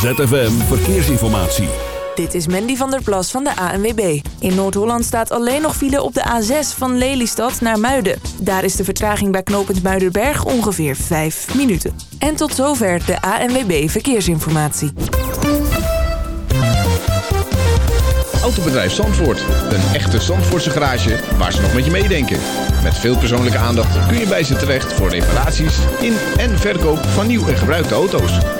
ZFM Verkeersinformatie. Dit is Mandy van der Plas van de ANWB. In Noord-Holland staat alleen nog file op de A6 van Lelystad naar Muiden. Daar is de vertraging bij knooppunt Muidenberg ongeveer 5 minuten. En tot zover de ANWB Verkeersinformatie. Autobedrijf Zandvoort. Een echte Zandvoortse garage waar ze nog met je meedenken. Met veel persoonlijke aandacht kun je bij ze terecht voor reparaties in en verkoop van nieuw en gebruikte auto's.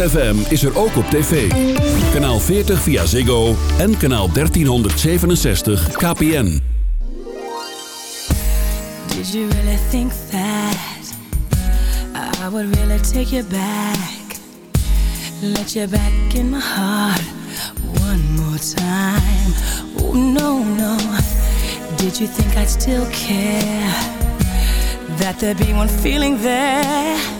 ZFM is er ook op tv. Kanaal 40 via Ziggo en kanaal 1367 KPN. Did you really think that I would really take you back? Let you back in my heart one more time. Oh, no, no. Did you think I'd still care? That there'd be one feeling there?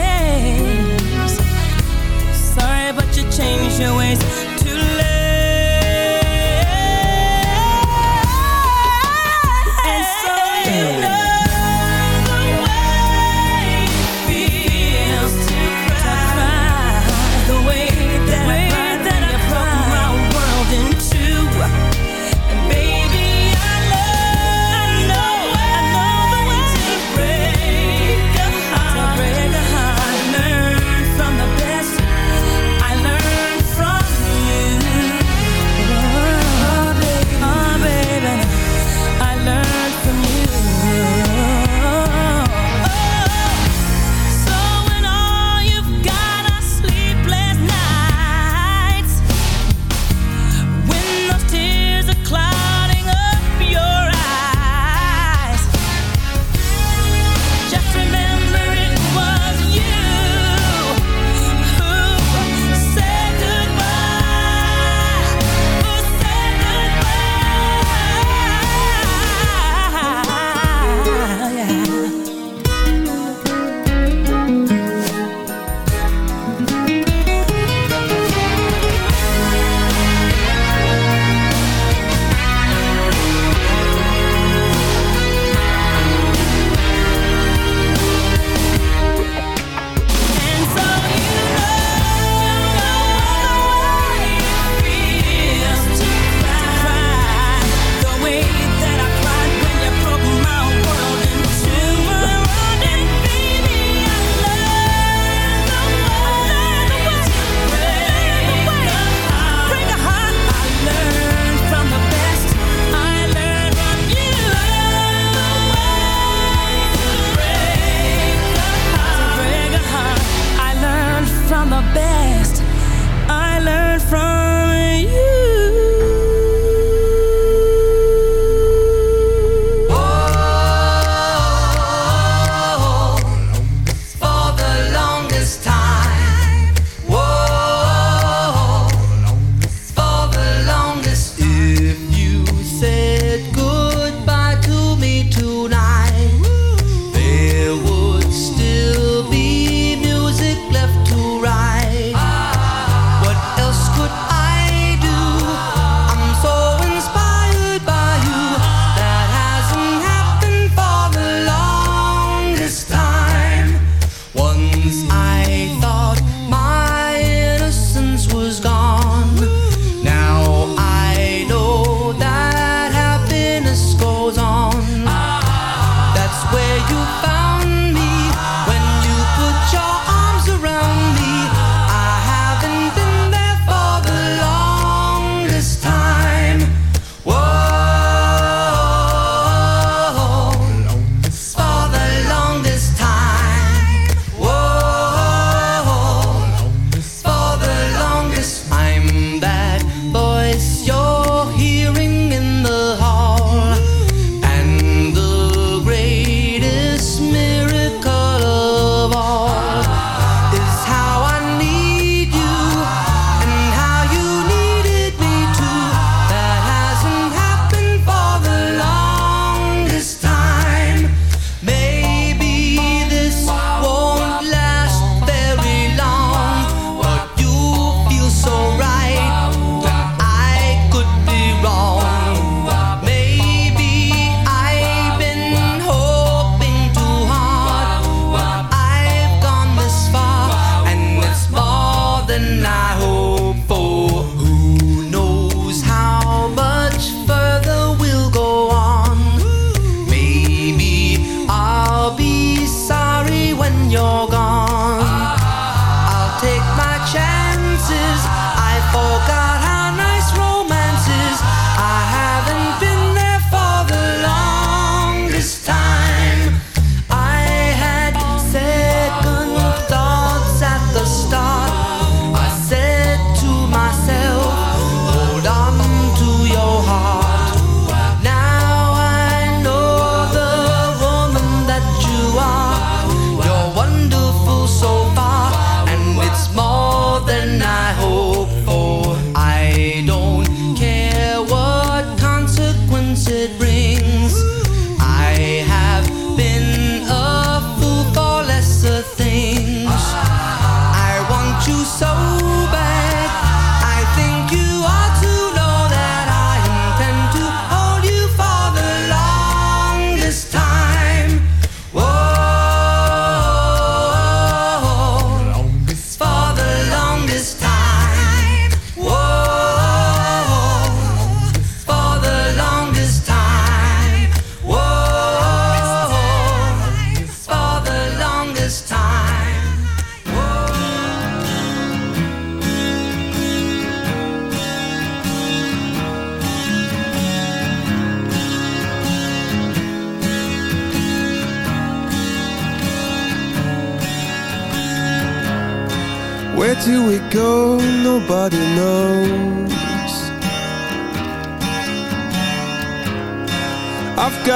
Your ways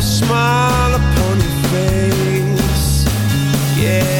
a smile upon your face. Yeah.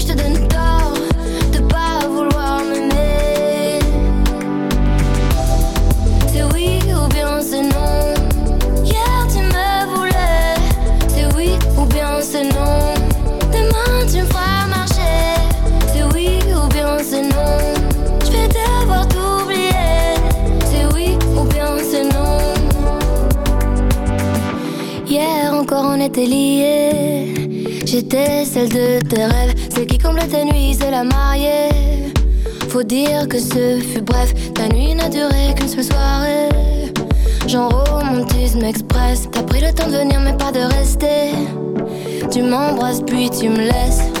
Hier tu me voulais. C'est oui ou bien c'est non. Demain tu me feras marcher. C'est oui ou bien c'est non. Je vais devoir t'oublier. C'est oui ou bien c'est non. Hier encore on était liés. J'étais celle de tes rêves, celle qui comble tes nuits, c'est la mariée. Faut dire que ce fut bref, ta nuit n'a duré qu'une seule soirée. Genre romantisme express, t'as pris le temps de venir mais pas de rester. Tu m'embrasses puis tu me laisses.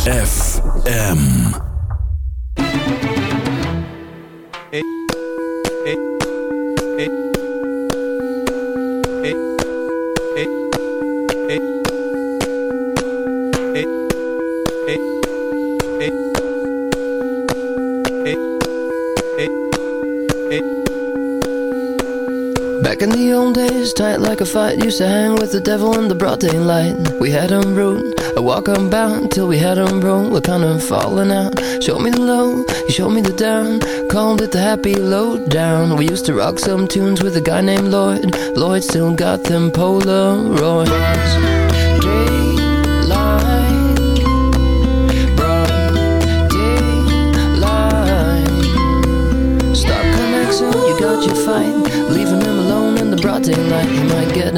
ZFM. Back in the old days, tight like a fight, used to hang with the devil in the broad daylight. We had 'em rude, a walk unbound till we had 'em broke. We're kind of falling out. Showed me the low, you showed me the down. Called it the happy lowdown. We used to rock some tunes with a guy named Lloyd. Lloyd still got them Polaroids.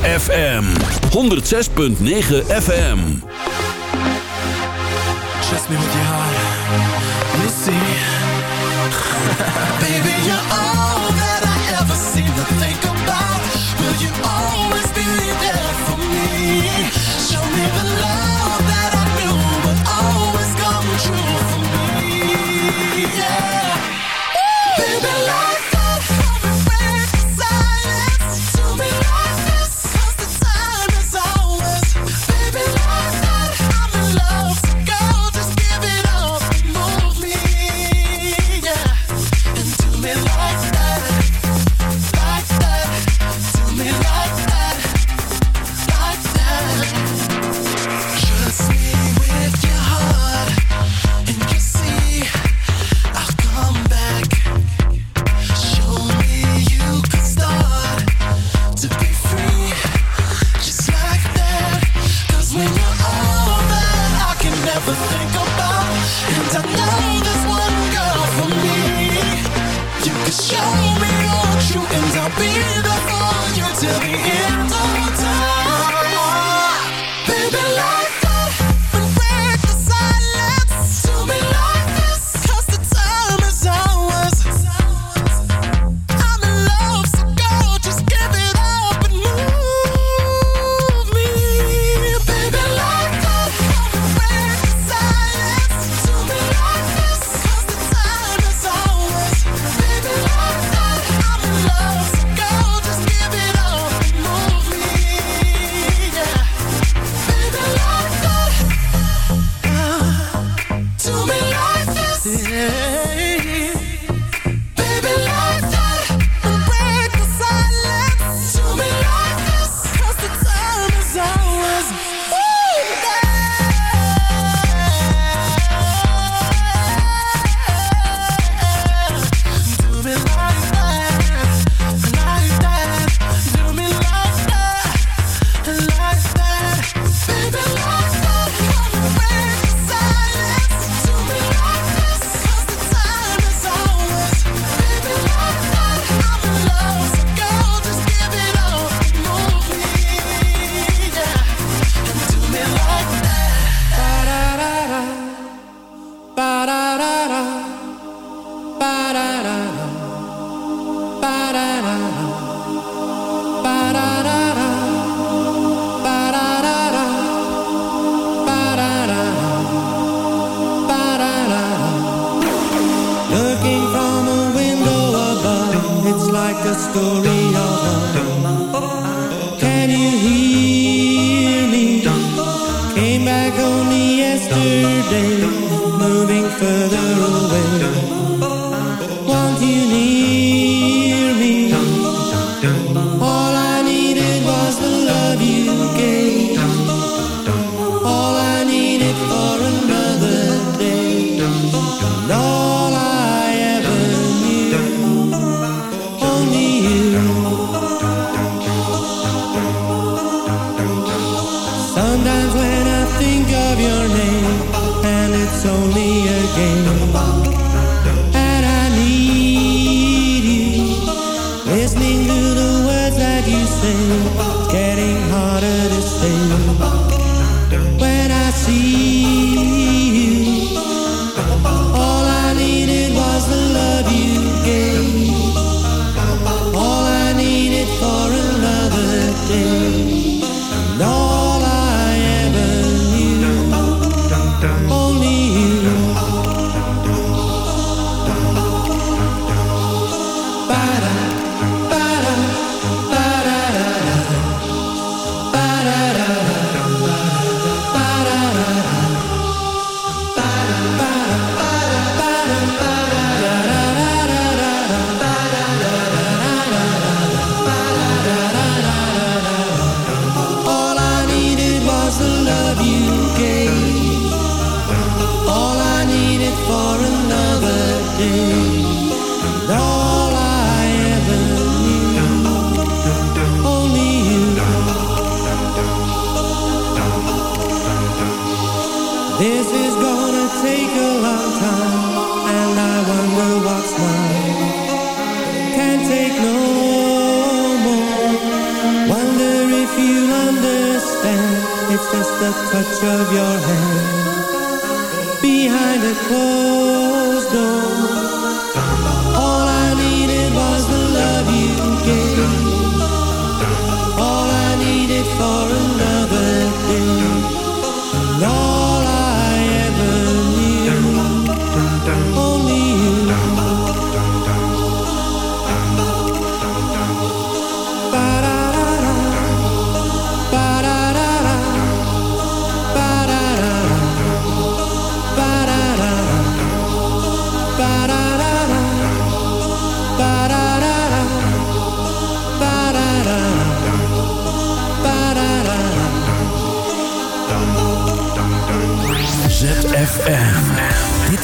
ZFM 106.9 FM.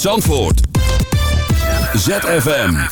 Zandvoort. ZFM.